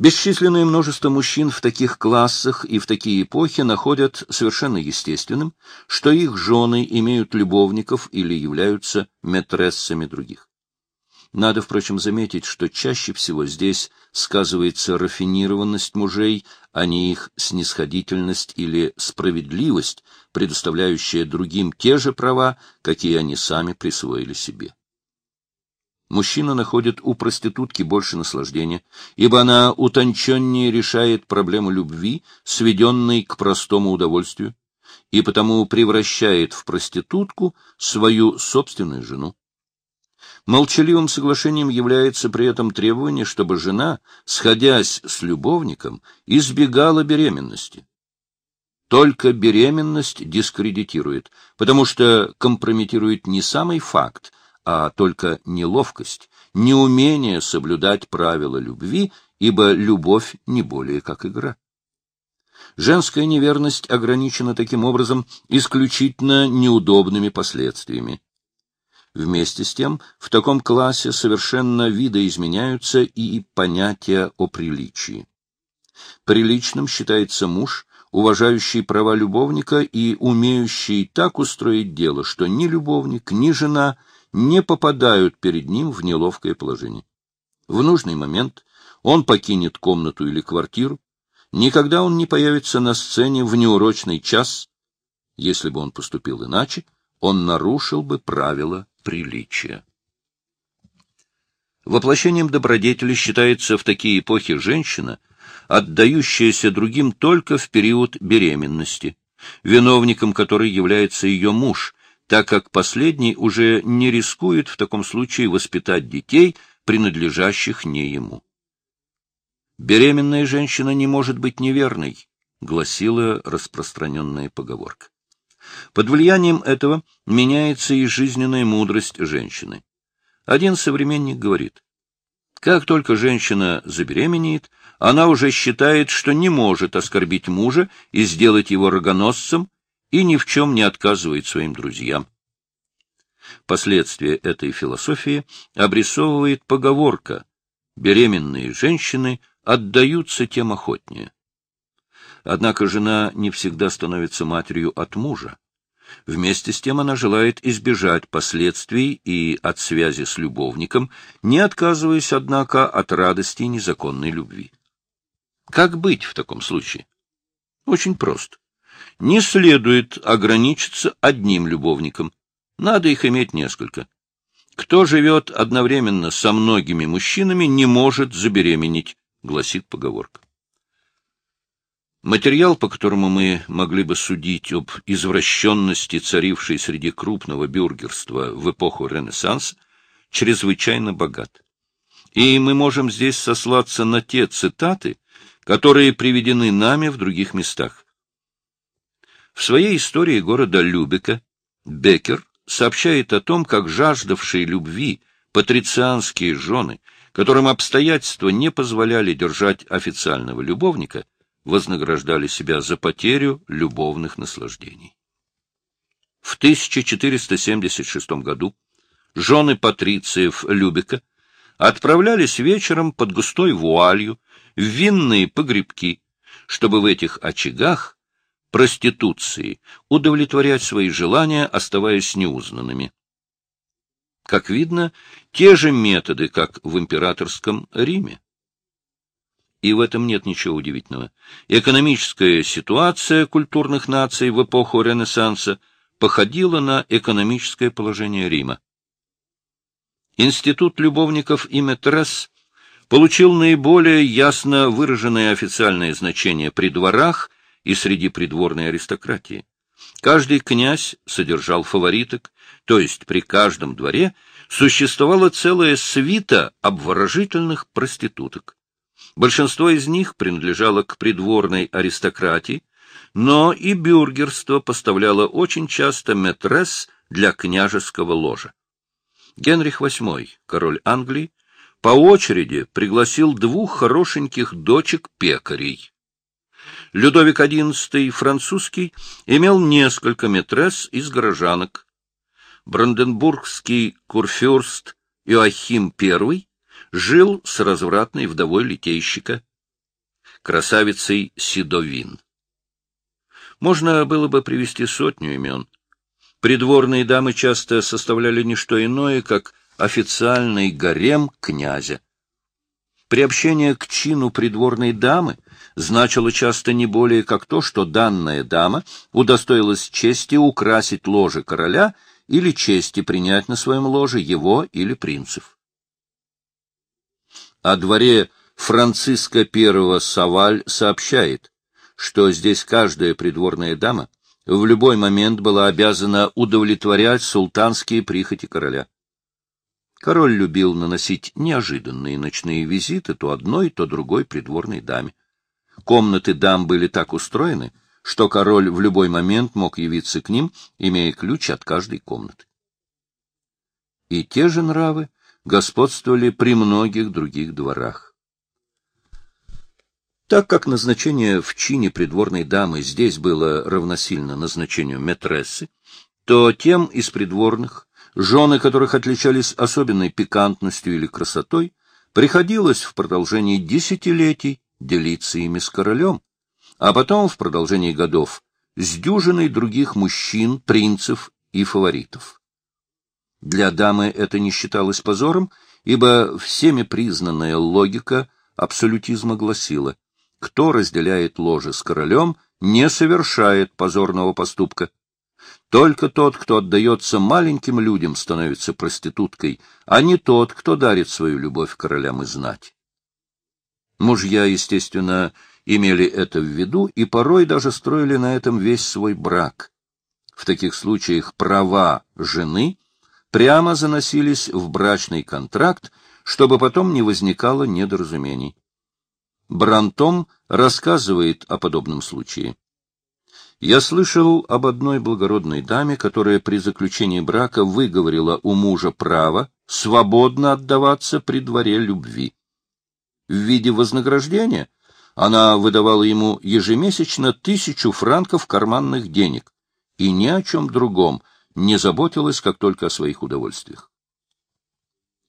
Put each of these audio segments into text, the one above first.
Бесчисленное множество мужчин в таких классах и в такие эпохи находят совершенно естественным, что их жены имеют любовников или являются метрессами других. Надо, впрочем, заметить, что чаще всего здесь сказывается рафинированность мужей, а не их снисходительность или справедливость, предоставляющая другим те же права, какие они сами присвоили себе. Мужчина находит у проститутки больше наслаждения, ибо она утонченнее решает проблему любви, сведенной к простому удовольствию, и потому превращает в проститутку свою собственную жену. Молчаливым соглашением является при этом требование, чтобы жена, сходясь с любовником, избегала беременности. Только беременность дискредитирует, потому что компрометирует не самый факт, а только неловкость, неумение соблюдать правила любви, ибо любовь не более как игра. Женская неверность ограничена таким образом исключительно неудобными последствиями. Вместе с тем, в таком классе совершенно видоизменяются и понятия о приличии. Приличным считается муж, уважающий права любовника и умеющий так устроить дело, что ни любовник, ни жена не попадают перед ним в неловкое положение. В нужный момент он покинет комнату или квартиру, никогда он не появится на сцене в неурочный час. Если бы он поступил иначе, он нарушил бы правила приличия. Воплощением добродетели считается в такие эпохи женщина, отдающаяся другим только в период беременности, виновником которой является ее муж, так как последний уже не рискует в таком случае воспитать детей, принадлежащих не ему. «Беременная женщина не может быть неверной», — гласила распространенная поговорка. Под влиянием этого меняется и жизненная мудрость женщины. Один современник говорит, как только женщина забеременеет, она уже считает, что не может оскорбить мужа и сделать его рогоносцем, и ни в чем не отказывает своим друзьям. Последствия этой философии обрисовывает поговорка «беременные женщины отдаются тем охотнее». Однако жена не всегда становится матерью от мужа. Вместе с тем она желает избежать последствий и от связи с любовником, не отказываясь, однако, от радости незаконной любви. Как быть в таком случае? Очень просто. Не следует ограничиться одним любовником. Надо их иметь несколько. Кто живет одновременно со многими мужчинами, не может забеременеть, гласит поговорка. Материал, по которому мы могли бы судить об извращенности, царившей среди крупного бюргерства в эпоху Ренессанса, чрезвычайно богат. И мы можем здесь сослаться на те цитаты, которые приведены нами в других местах. В своей истории города Любека Беккер сообщает о том, как жаждавшие любви патрицианские жены, которым обстоятельства не позволяли держать официального любовника, вознаграждали себя за потерю любовных наслаждений. В 1476 году жены патрициев Любека отправлялись вечером под густой вуалью в винные погребки, чтобы в этих очагах проституции удовлетворять свои желания, оставаясь неузнанными. Как видно, те же методы, как в императорском Риме. И в этом нет ничего удивительного. Экономическая ситуация культурных наций в эпоху Ренессанса походила на экономическое положение Рима. Институт любовников и метрес получил наиболее ясно выраженное официальное значение при дворах и среди придворной аристократии. Каждый князь содержал фавориток, то есть при каждом дворе существовала целая свита обворожительных проституток. Большинство из них принадлежало к придворной аристократии, но и бюргерство поставляло очень часто метрес для княжеского ложа. Генрих VIII, король Англии, по очереди пригласил двух хорошеньких дочек-пекарей. Людовик XI французский имел несколько метрес из горожанок. Бранденбургский курфюрст Иоахим I жил с развратной вдовой литейщика. красавицей Седовин. Можно было бы привести сотню имен. Придворные дамы часто составляли не что иное, как официальный гарем князя. Приобщение к чину придворной дамы значило часто не более как то, что данная дама удостоилась чести украсить ложе короля или чести принять на своем ложе его или принцев. О дворе Франциска I Саваль сообщает, что здесь каждая придворная дама в любой момент была обязана удовлетворять султанские прихоти короля. Король любил наносить неожиданные ночные визиты то одной, то другой придворной даме. Комнаты дам были так устроены, что король в любой момент мог явиться к ним, имея ключ от каждой комнаты. И те же нравы господствовали при многих других дворах. Так как назначение в чине придворной дамы здесь было равносильно назначению метрессы, то тем из придворных, жены которых отличались особенной пикантностью или красотой, приходилось в продолжении десятилетий делиться ими с королем, а потом в продолжении годов с дюжиной других мужчин, принцев и фаворитов. Для дамы это не считалось позором, ибо всеми признанная логика абсолютизма гласила, кто разделяет ложе с королем, не совершает позорного поступка. Только тот, кто отдается маленьким людям, становится проституткой, а не тот, кто дарит свою любовь королям и знать. Мужья, естественно, имели это в виду и порой даже строили на этом весь свой брак. В таких случаях права жены прямо заносились в брачный контракт, чтобы потом не возникало недоразумений. Брантом рассказывает о подобном случае. Я слышал об одной благородной даме, которая при заключении брака выговорила у мужа право свободно отдаваться при дворе любви. В виде вознаграждения она выдавала ему ежемесячно тысячу франков карманных денег и ни о чем другом не заботилась, как только о своих удовольствиях.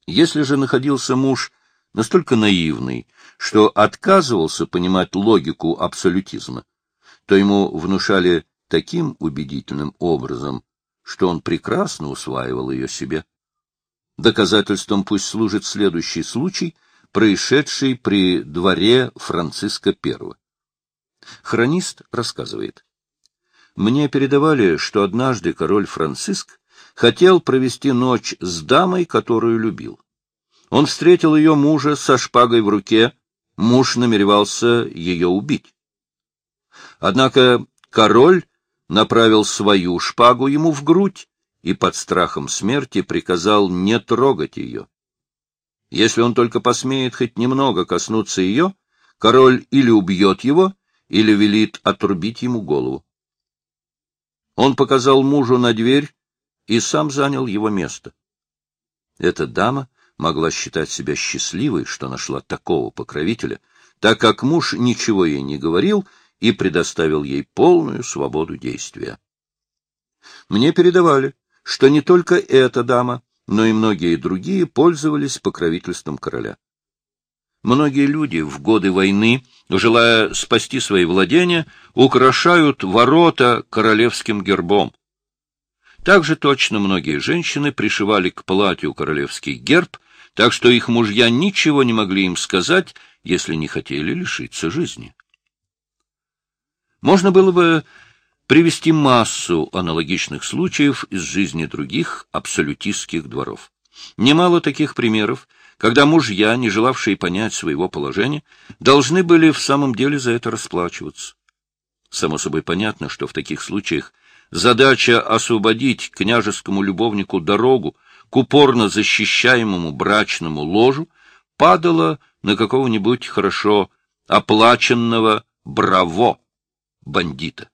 Если же находился муж настолько наивный, что отказывался понимать логику абсолютизма, то ему внушали таким убедительным образом, что он прекрасно усваивал ее себе. Доказательством пусть служит следующий случай, происшедший при дворе Франциска I. Хронист рассказывает. «Мне передавали, что однажды король Франциск хотел провести ночь с дамой, которую любил. Он встретил ее мужа со шпагой в руке, муж намеревался ее убить. Однако король направил свою шпагу ему в грудь и под страхом смерти приказал не трогать ее. Если он только посмеет хоть немного коснуться ее, король или убьет его, или велит отрубить ему голову. Он показал мужу на дверь и сам занял его место. Эта дама могла считать себя счастливой, что нашла такого покровителя, так как муж ничего ей не говорил и предоставил ей полную свободу действия. Мне передавали, что не только эта дама, но и многие другие пользовались покровительством короля. Многие люди в годы войны, желая спасти свои владения, украшают ворота королевским гербом. Также точно многие женщины пришивали к платью королевский герб, так что их мужья ничего не могли им сказать, если не хотели лишиться жизни. Можно было бы привести массу аналогичных случаев из жизни других абсолютистских дворов. Немало таких примеров, когда мужья, не желавшие понять своего положения, должны были в самом деле за это расплачиваться. Само собой понятно, что в таких случаях задача освободить княжескому любовнику дорогу к упорно защищаемому брачному ложу падала на какого-нибудь хорошо оплаченного браво бандита.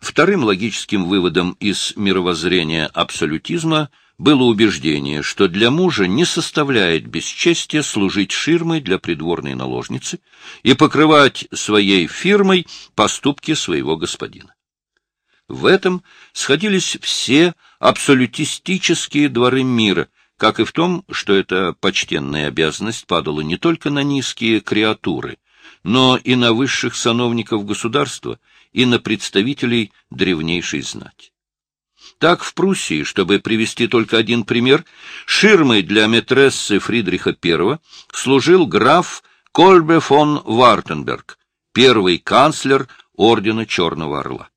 Вторым логическим выводом из мировоззрения абсолютизма было убеждение, что для мужа не составляет бесчестия служить ширмой для придворной наложницы и покрывать своей фирмой поступки своего господина. В этом сходились все абсолютистические дворы мира, как и в том, что эта почтенная обязанность падала не только на низкие креатуры, но и на высших сановников государства, и на представителей древнейшей знати. Так в Пруссии, чтобы привести только один пример, ширмой для метрессы Фридриха I служил граф Кольбе фон Вартенберг, первый канцлер ордена Черного Орла.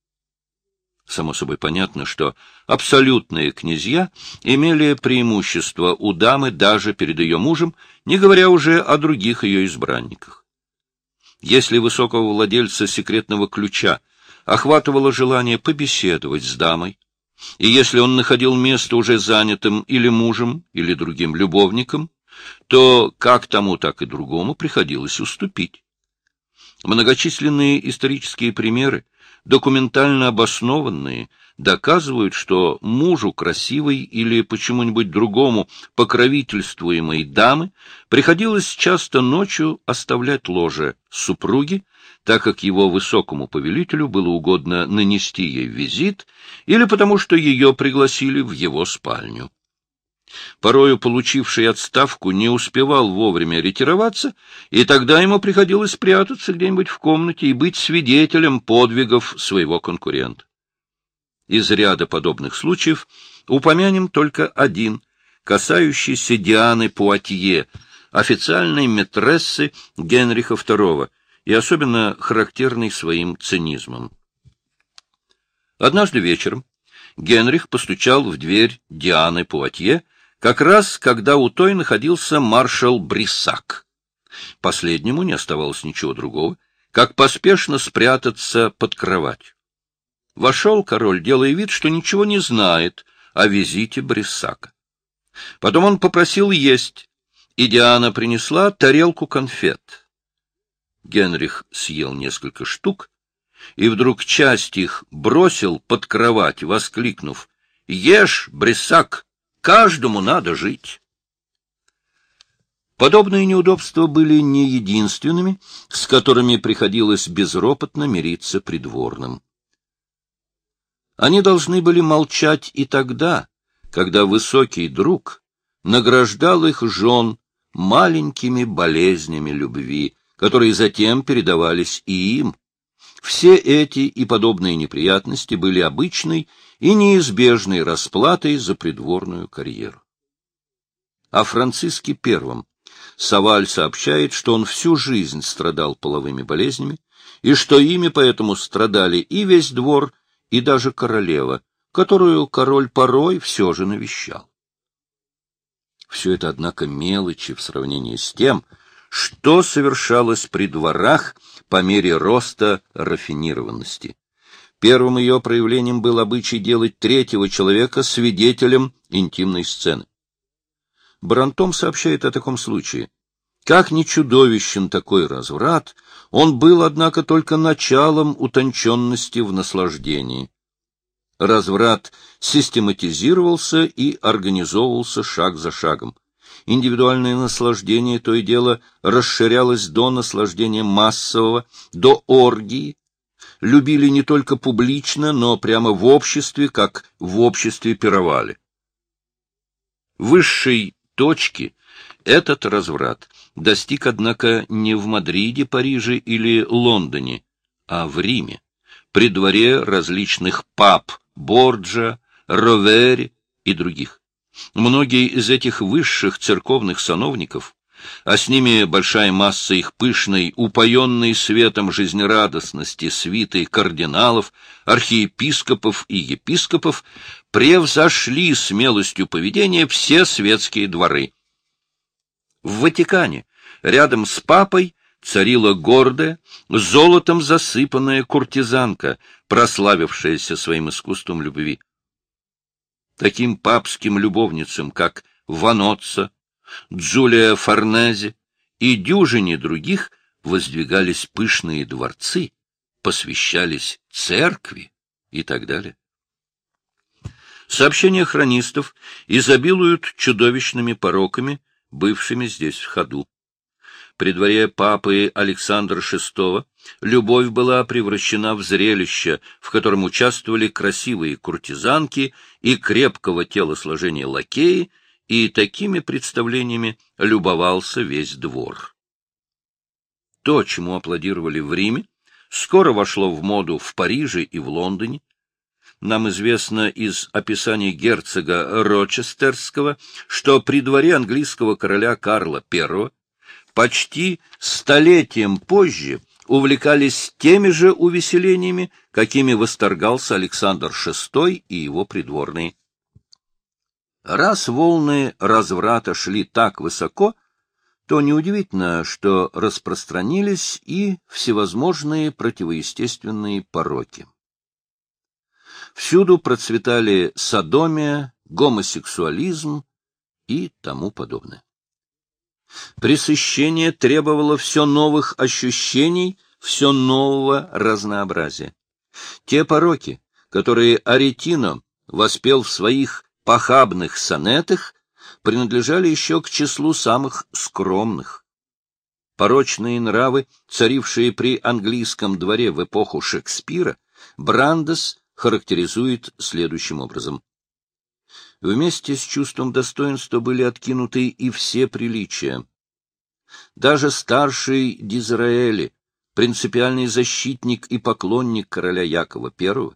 Само собой понятно, что абсолютные князья имели преимущество у дамы даже перед ее мужем, не говоря уже о других ее избранниках. Если высокого владельца секретного ключа охватывало желание побеседовать с дамой, и если он находил место уже занятым или мужем, или другим любовником, то как тому, так и другому приходилось уступить. Многочисленные исторические примеры, документально обоснованные, доказывают, что мужу красивой или почему-нибудь другому покровительствуемой дамы приходилось часто ночью оставлять ложе супруги, так как его высокому повелителю было угодно нанести ей визит, или потому что ее пригласили в его спальню. Порою получивший отставку не успевал вовремя ретироваться, и тогда ему приходилось прятаться где-нибудь в комнате и быть свидетелем подвигов своего конкурента. Из ряда подобных случаев упомянем только один, касающийся Дианы Пуатье, официальной метрессы Генриха II, и особенно характерный своим цинизмом. Однажды вечером Генрих постучал в дверь Дианы Пуатье, как раз когда у той находился маршал Брисак. Последнему не оставалось ничего другого, как поспешно спрятаться под кровать. Вошел король, делая вид, что ничего не знает о визите Брисака. Потом он попросил есть, и Диана принесла тарелку конфет. Генрих съел несколько штук и вдруг часть их бросил под кровать, воскликнув «Ешь, Брессак, каждому надо жить!» Подобные неудобства были не единственными, с которыми приходилось безропотно мириться придворным. Они должны были молчать и тогда, когда высокий друг награждал их жен маленькими болезнями любви, которые затем передавались и им. Все эти и подобные неприятности были обычной и неизбежной расплатой за придворную карьеру. О Франциске Первом Саваль сообщает, что он всю жизнь страдал половыми болезнями, и что ими поэтому страдали и весь двор, и даже королева, которую король порой все же навещал. Все это, однако, мелочи в сравнении с тем, что совершалось при дворах по мере роста рафинированности. Первым ее проявлением был обычай делать третьего человека свидетелем интимной сцены. Брантом сообщает о таком случае. Как ни чудовищен такой разврат, он был, однако, только началом утонченности в наслаждении. Разврат систематизировался и организовывался шаг за шагом индивидуальное наслаждение то и дело расширялось до наслаждения массового, до оргии. Любили не только публично, но прямо в обществе, как в обществе пировали. Высшей точки этот разврат достиг, однако, не в Мадриде, Париже или Лондоне, а в Риме, при дворе различных пап Борджа, Ровери и других. Многие из этих высших церковных сановников, а с ними большая масса их пышной, упоенной светом жизнерадостности свиты кардиналов, архиепископов и епископов, превзошли смелостью поведения все светские дворы. В Ватикане, рядом с папой, царила гордая, золотом засыпанная куртизанка, прославившаяся своим искусством любви таким папским любовницам, как Ваноцца, Джулия Форнези и дюжине других воздвигались пышные дворцы, посвящались церкви и так далее. Сообщения хронистов изобилуют чудовищными пороками, бывшими здесь в ходу. При дворе папы Александра VI любовь была превращена в зрелище, в котором участвовали красивые куртизанки и крепкого телосложения лакеи, и такими представлениями любовался весь двор. то, чему аплодировали в Риме, скоро вошло в моду в Париже и в Лондоне. Нам известно из описаний герцога Рочестерского, что при дворе английского короля Карла I почти столетием позже увлекались теми же увеселениями, какими восторгался Александр VI и его придворные. Раз волны разврата шли так высоко, то неудивительно, что распространились и всевозможные противоестественные пороки. Всюду процветали садомия, гомосексуализм и тому подобное. Пресыщение требовало все новых ощущений, все нового разнообразия. Те пороки, которые Аретино воспел в своих похабных сонетах, принадлежали еще к числу самых скромных. Порочные нравы, царившие при английском дворе в эпоху Шекспира, Брандес характеризует следующим образом. Вместе с чувством достоинства были откинуты и все приличия. Даже старший Дизраэли, принципиальный защитник и поклонник короля Якова I,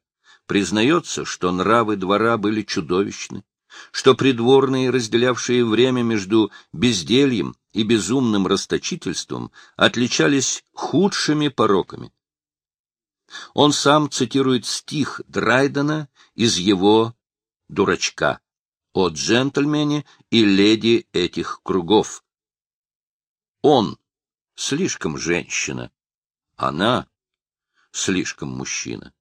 признается, что нравы двора были чудовищны, что придворные, разделявшие время между бездельем и безумным расточительством, отличались худшими пороками. Он сам цитирует стих Драйдена из его «Дурачка» о джентльмене и леди этих кругов. Он слишком женщина, она слишком мужчина.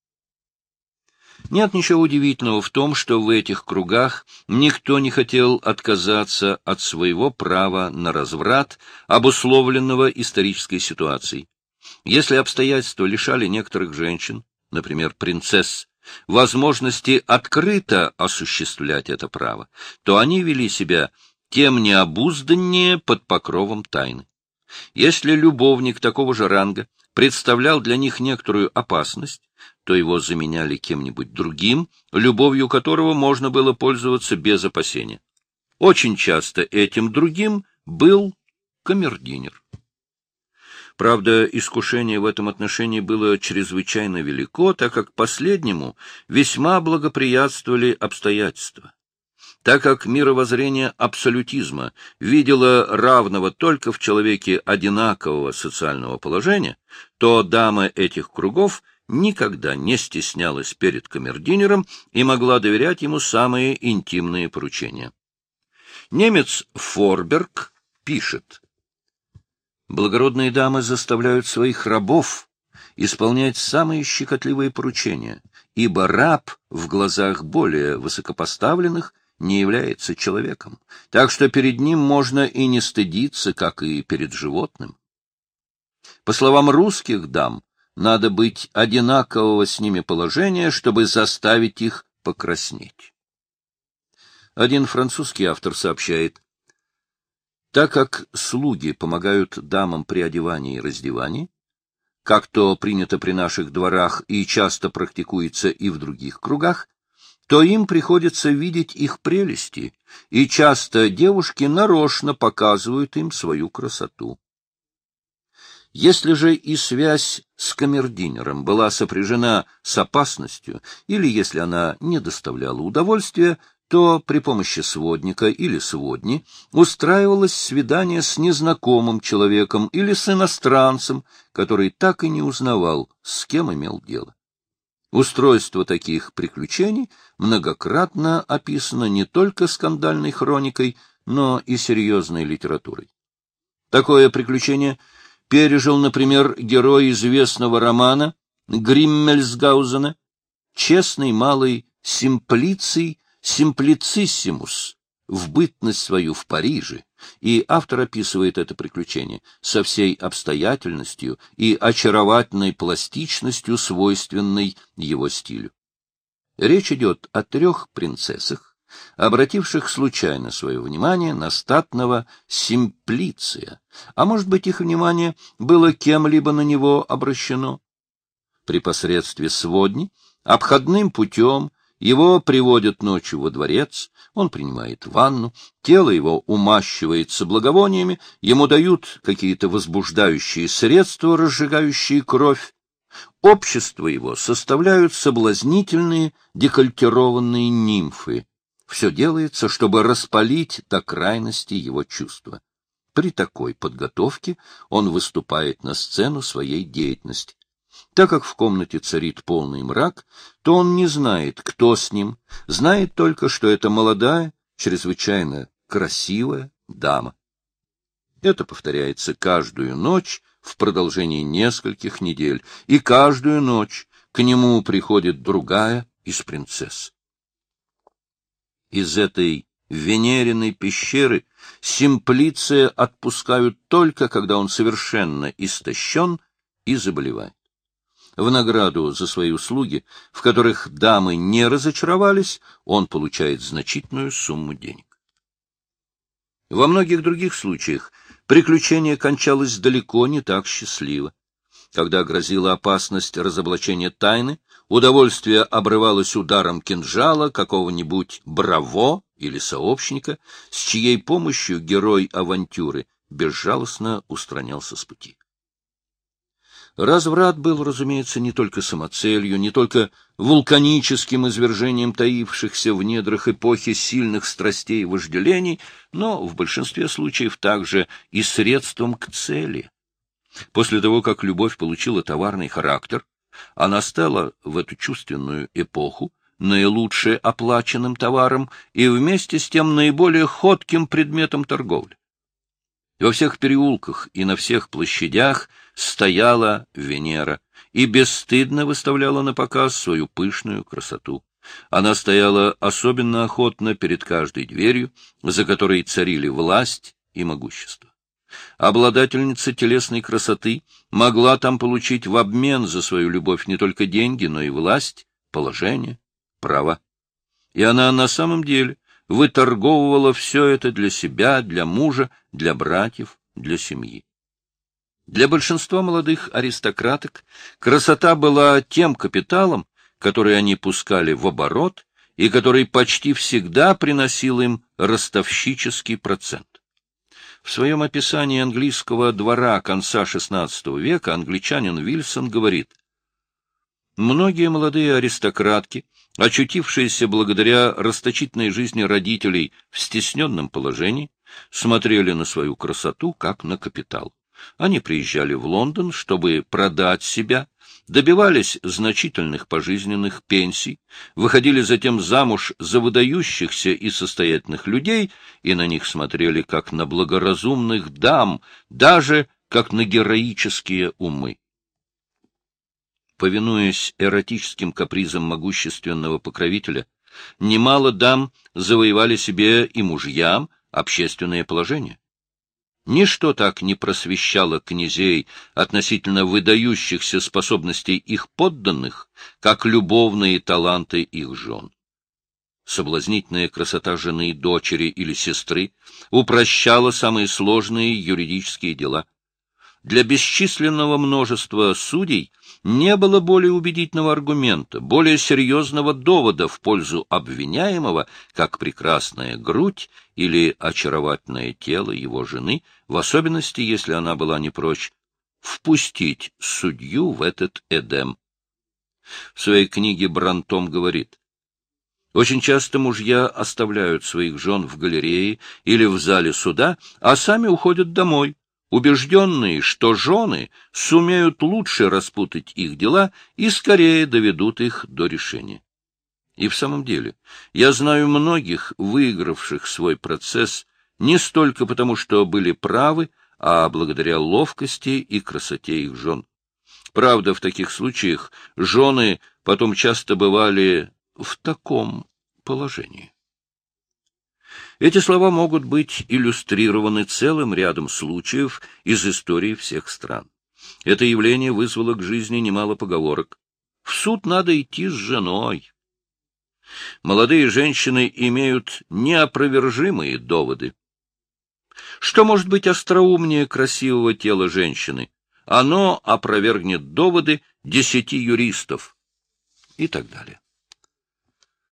Нет ничего удивительного в том, что в этих кругах никто не хотел отказаться от своего права на разврат, обусловленного исторической ситуацией. Если обстоятельства лишали некоторых женщин, например, принцесс, возможности открыто осуществлять это право, то они вели себя тем необузданнее под покровом тайны. Если любовник такого же ранга представлял для них некоторую опасность, то его заменяли кем-нибудь другим, любовью которого можно было пользоваться без опасения. Очень часто этим другим был камердинер. Правда, искушение в этом отношении было чрезвычайно велико, так как последнему весьма благоприятствовали обстоятельства. Так как мировоззрение абсолютизма видело равного только в человеке одинакового социального положения, то дама этих кругов никогда не стеснялась перед камердинером и могла доверять ему самые интимные поручения. Немец Форберг пишет, Благородные дамы заставляют своих рабов исполнять самые щекотливые поручения, ибо раб в глазах более высокопоставленных не является человеком, так что перед ним можно и не стыдиться, как и перед животным. По словам русских дам, надо быть одинакового с ними положения, чтобы заставить их покраснеть. Один французский автор сообщает, так как слуги помогают дамам при одевании и раздевании, как то принято при наших дворах и часто практикуется и в других кругах, то им приходится видеть их прелести, и часто девушки нарочно показывают им свою красоту. Если же и связь с камердинером была сопряжена с опасностью, или если она не доставляла удовольствия, то при помощи сводника или сводни устраивалось свидание с незнакомым человеком или с иностранцем, который так и не узнавал, с кем имел дело. Устройство таких приключений многократно описано не только скандальной хроникой, но и серьезной литературой. Такое приключение пережил, например, герой известного романа Гриммельсгаузена, честный малый Симплиций Симплициссимус в бытность свою в Париже, и автор описывает это приключение со всей обстоятельностью и очаровательной пластичностью, свойственной его стилю. Речь идет о трех принцессах, обративших случайно свое внимание на статного Симплиция, а может быть, их внимание было кем-либо на него обращено. При посредстве сводни, обходным путем Его приводят ночью во дворец, он принимает ванну, тело его умащивается благовониями, ему дают какие-то возбуждающие средства, разжигающие кровь. Общество его составляют соблазнительные декольтированные нимфы. Все делается, чтобы распалить до крайности его чувства. При такой подготовке он выступает на сцену своей деятельности. Так как в комнате царит полный мрак, то он не знает, кто с ним, знает только, что это молодая, чрезвычайно красивая дама. Это повторяется каждую ночь в продолжении нескольких недель, и каждую ночь к нему приходит другая из принцесс. Из этой Венериной пещеры Симплиция отпускают только, когда он совершенно истощен и заболевает. В награду за свои услуги, в которых дамы не разочаровались, он получает значительную сумму денег. Во многих других случаях приключение кончалось далеко не так счастливо. Когда грозила опасность разоблачения тайны, удовольствие обрывалось ударом кинжала какого-нибудь браво или сообщника, с чьей помощью герой авантюры безжалостно устранялся с пути. Разврат был, разумеется, не только самоцелью, не только вулканическим извержением таившихся в недрах эпохи сильных страстей и вожделений, но в большинстве случаев также и средством к цели. После того, как любовь получила товарный характер, она стала в эту чувственную эпоху наилучше оплаченным товаром и вместе с тем наиболее ходким предметом торговли. Во всех переулках и на всех площадях стояла Венера и бесстыдно выставляла на показ свою пышную красоту. Она стояла особенно охотно перед каждой дверью, за которой царили власть и могущество. Обладательница телесной красоты могла там получить в обмен за свою любовь не только деньги, но и власть, положение, права. И она на самом деле выторговывала все это для себя, для мужа, для братьев, для семьи. Для большинства молодых аристократок красота была тем капиталом, который они пускали в оборот и который почти всегда приносил им ростовщический процент. В своем описании английского двора конца XVI века англичанин Вильсон говорит, «Многие молодые аристократки, очутившиеся благодаря расточительной жизни родителей в стесненном положении, смотрели на свою красоту как на капитал. Они приезжали в Лондон, чтобы продать себя, добивались значительных пожизненных пенсий, выходили затем замуж за выдающихся и состоятельных людей и на них смотрели как на благоразумных дам, даже как на героические умы. Повинуясь эротическим капризам могущественного покровителя, немало дам завоевали себе и мужьям общественное положение. Ничто так не просвещало князей относительно выдающихся способностей их подданных, как любовные таланты их жен. Соблазнительная красота жены, дочери или сестры упрощала самые сложные юридические дела. Для бесчисленного множества судей не было более убедительного аргумента, более серьезного довода в пользу обвиняемого, как прекрасная грудь или очаровательное тело его жены, в особенности, если она была не прочь, впустить судью в этот Эдем. В своей книге Брантом говорит, очень часто мужья оставляют своих жен в галерее или в зале суда, а сами уходят домой, убежденные, что жены сумеют лучше распутать их дела и скорее доведут их до решения. И в самом деле, я знаю многих, выигравших свой процесс не столько потому, что были правы, а благодаря ловкости и красоте их жен. Правда, в таких случаях жены потом часто бывали в таком положении. Эти слова могут быть иллюстрированы целым рядом случаев из истории всех стран. Это явление вызвало к жизни немало поговорок. В суд надо идти с женой. Молодые женщины имеют неопровержимые доводы. Что может быть остроумнее красивого тела женщины? Оно опровергнет доводы десяти юристов и так далее.